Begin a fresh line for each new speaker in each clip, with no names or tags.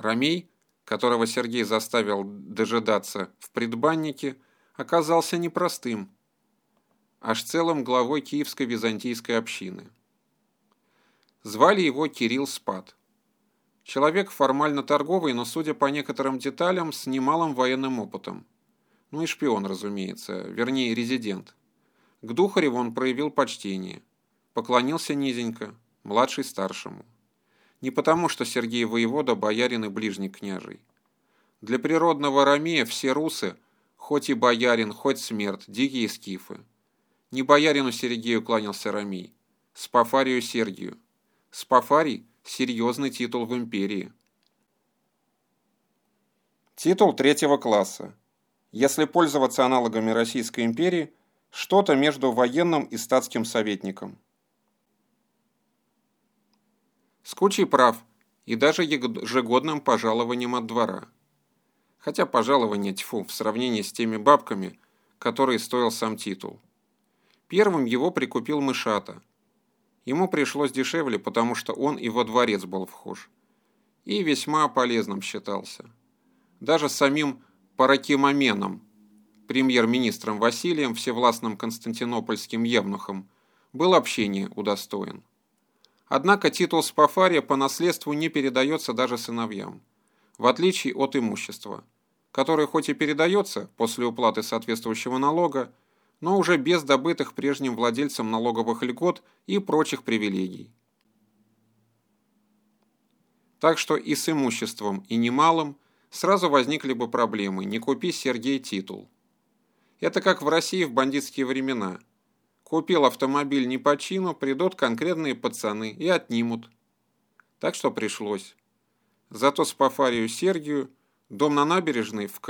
Ромей, которого Сергей заставил дожидаться в предбаннике, оказался непростым, аж целым главой Киевской византийской общины. Звали его Кирилл Спад. Человек формально торговый, но, судя по некоторым деталям, с немалым военным опытом. Ну и шпион, разумеется, вернее, резидент. К Духареву он проявил почтение. Поклонился низенько, младший старшему. Не потому, что Сергей воевода, боярин и ближний княжий. Для природного ромея все русы, хоть и боярин, хоть смерть, дикие скифы. Не боярину Сергею кланялся ромей, Спафарию Сергию. Спафарий – серьезный титул в империи. Титул третьего класса. Если пользоваться аналогами Российской империи, что-то между военным и статским советником. С кучей прав и даже ежегодным пожалованием от двора. Хотя пожалование тьфу в сравнении с теми бабками, которые стоил сам титул. Первым его прикупил Мышата – Ему пришлось дешевле, потому что он и во дворец был вхож. И весьма полезным считался. Даже самим Паракимоменом, премьер-министром Василием, всевластным константинопольским евнухом, был общение удостоен. Однако титул Спафария по наследству не передается даже сыновьям, в отличие от имущества, которое хоть и передается после уплаты соответствующего налога, но уже без добытых прежним владельцам налоговых льгот и прочих привилегий. Так что и с имуществом, и немалым сразу возникли бы проблемы, не купи Сергей титул. Это как в России в бандитские времена. Купил автомобиль не по чину, придут конкретные пацаны и отнимут. Так что пришлось. Зато с Пафарию Сергию Дом на набережной в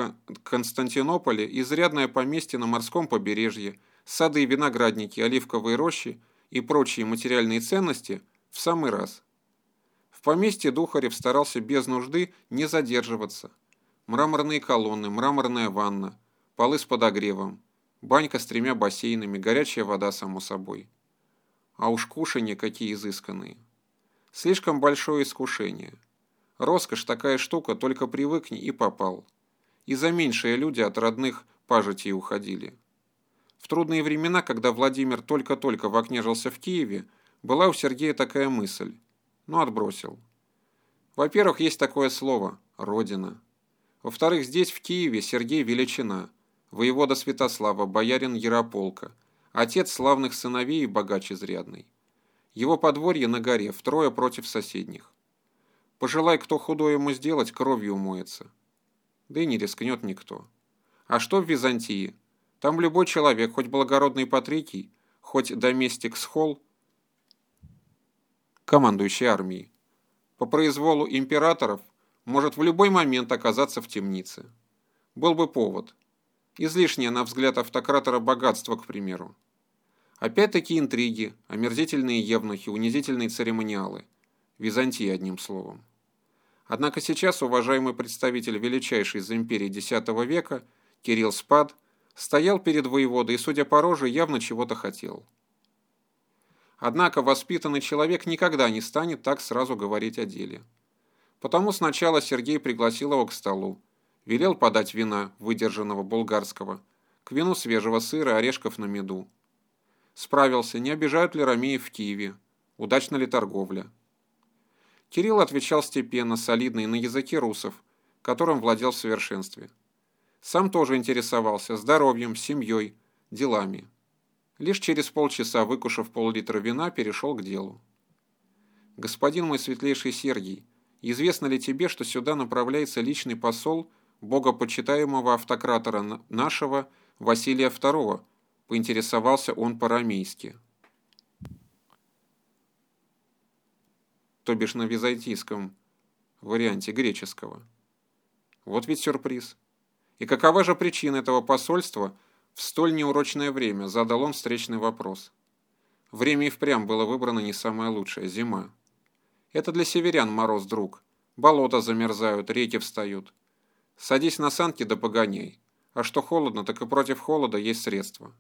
Константинополе, изрядное поместье на морском побережье, сады и виноградники, оливковые рощи и прочие материальные ценности в самый раз. В поместье Духарев старался без нужды не задерживаться. Мраморные колонны, мраморная ванна, полы с подогревом, банька с тремя бассейнами, горячая вода, само собой. А уж кушанье какие изысканные. Слишком большое искушение – Роскошь такая штука, только привыкни и попал. И за меньшие люди от родных пажитей уходили. В трудные времена, когда Владимир только-только вокнежился в Киеве, была у Сергея такая мысль. Но отбросил. Во-первых, есть такое слово «родина». Во-вторых, здесь, в Киеве, Сергей Величина, воевода Святослава, боярин Ярополка, отец славных сыновей и богач изрядный. Его подворье на горе, втрое против соседних. Пожелай кто худое ему сделать, кровью умоется. Да и не рискнет никто. А что в Византии? Там любой человек, хоть благородный Патрикий, хоть доместик Схол, командующий армией, по произволу императоров может в любой момент оказаться в темнице. Был бы повод. Излишнее, на взгляд автократора, богатство, к примеру. Опять-таки интриги, омерзительные евнухи, унизительные церемониалы. Византия, одним словом. Однако сейчас уважаемый представитель величайшей из империи X века, Кирилл Спад, стоял перед воеводой и, судя по роже, явно чего-то хотел. Однако воспитанный человек никогда не станет так сразу говорить о деле. Потому сначала Сергей пригласил его к столу, велел подать вина, выдержанного булгарского, к вину свежего сыра, орешков на меду. Справился, не обижают ли ромеев в Киеве, удачна ли торговля. Кирилл отвечал степенно, солидно и на языке русов, которым владел в совершенстве. Сам тоже интересовался здоровьем, семьей, делами. Лишь через полчаса, выкушав пол-литра вина, перешел к делу. «Господин мой светлейший Сергий, известно ли тебе, что сюда направляется личный посол богопочитаемого автократора нашего Василия II?» поинтересовался он по-рамейски. то бишь на византийском варианте греческого. Вот ведь сюрприз. И какова же причина этого посольства в столь неурочное время, задал он встречный вопрос. Время и впрямь было выбрано не самое лучшее – зима. Это для северян мороз, друг. Болота замерзают, реки встают. Садись на санки да погоняй. А что холодно, так и против холода есть средства.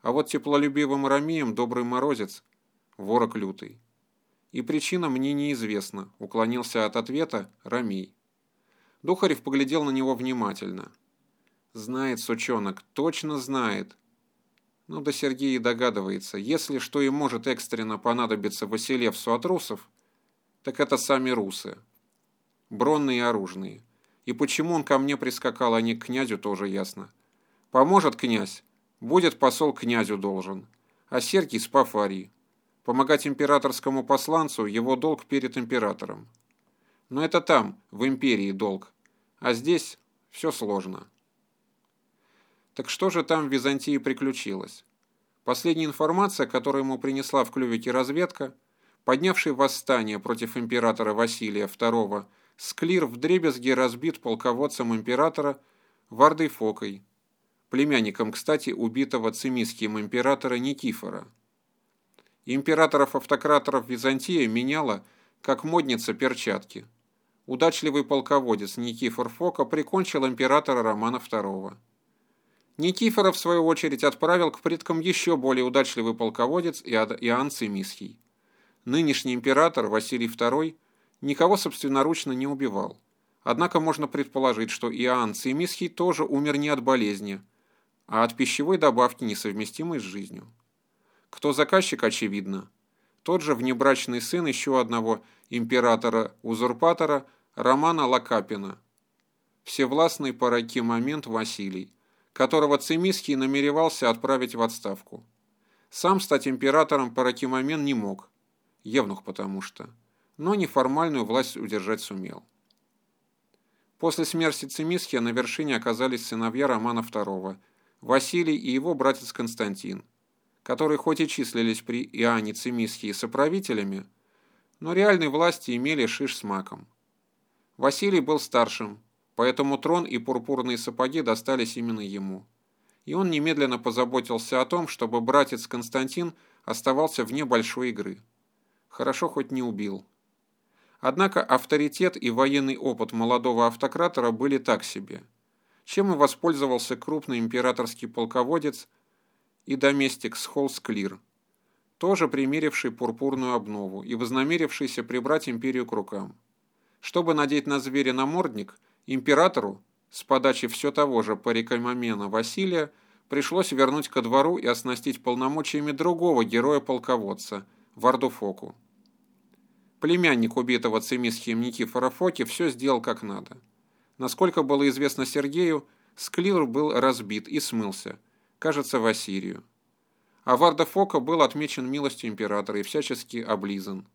А вот теплолюбивым ромеям добрый морозец – ворог лютый. И причина мне неизвестна, уклонился от ответа Рамей. Духарев поглядел на него внимательно. Знает сучонок, точно знает. Ну да Сергей догадывается, если что и может экстренно понадобиться Василевсу от русов, так это сами русы. Бронные и оружные. И почему он ко мне прискакал, а не к князю, тоже ясно. Поможет князь, будет посол князю должен, а Сергий с Пафарии. Помогать императорскому посланцу – его долг перед императором. Но это там, в империи, долг. А здесь все сложно. Так что же там в Византии приключилось? Последняя информация, которую ему принесла в клювике разведка, поднявший восстание против императора Василия II, Склир в дребезге разбит полководцем императора Вардой Фокой, племянником, кстати, убитого цимиским императора Никифора. Императоров-автократов Византия меняла, как модница перчатки. Удачливый полководец Никифор Фока прикончил императора Романа II. Никифора, в свою очередь, отправил к предкам еще более удачливый полководец Иоанн Цимисхий. Нынешний император Василий II никого собственноручно не убивал. Однако можно предположить, что Иоанн Цимисхий тоже умер не от болезни, а от пищевой добавки, несовместимой с жизнью. Кто заказчик, очевидно. Тот же внебрачный сын еще одного императора-узурпатора Романа Лакапина. Всевластный по раки момент Василий, которого Цимиский намеревался отправить в отставку. Сам стать императором Паракимомен не мог, евнух потому что, но неформальную власть удержать сумел. После смерти Цимисхия на вершине оказались сыновья Романа II, Василий и его братец Константин – которые хоть и числились при Иоанне Цимисхии соправителями, но реальной власти имели шиш с маком. Василий был старшим, поэтому трон и пурпурные сапоги достались именно ему. И он немедленно позаботился о том, чтобы братец Константин оставался вне большой игры. Хорошо хоть не убил. Однако авторитет и военный опыт молодого автократора были так себе. Чем и воспользовался крупный императорский полководец и доместик Схолсклир, тоже примеривший пурпурную обнову и вознамерившийся прибрать империю к рукам. Чтобы надеть на зверя намордник, императору, с подачи все того же парикомомена Василия, пришлось вернуть ко двору и оснастить полномочиями другого героя-полководца, Вардуфоку. Племянник убитого Цимисхием Никифора Фоки все сделал как надо. Насколько было известно Сергею, Склир был разбит и смылся, кажется, в Ассирию. А Варда Фока был отмечен милостью императора и всячески облизан.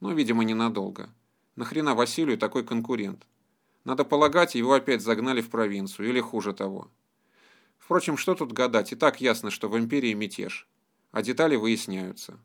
Но, видимо, ненадолго. Нахрена Василию такой конкурент? Надо полагать, его опять загнали в провинцию, или хуже того. Впрочем, что тут гадать, и так ясно, что в империи мятеж, а детали выясняются.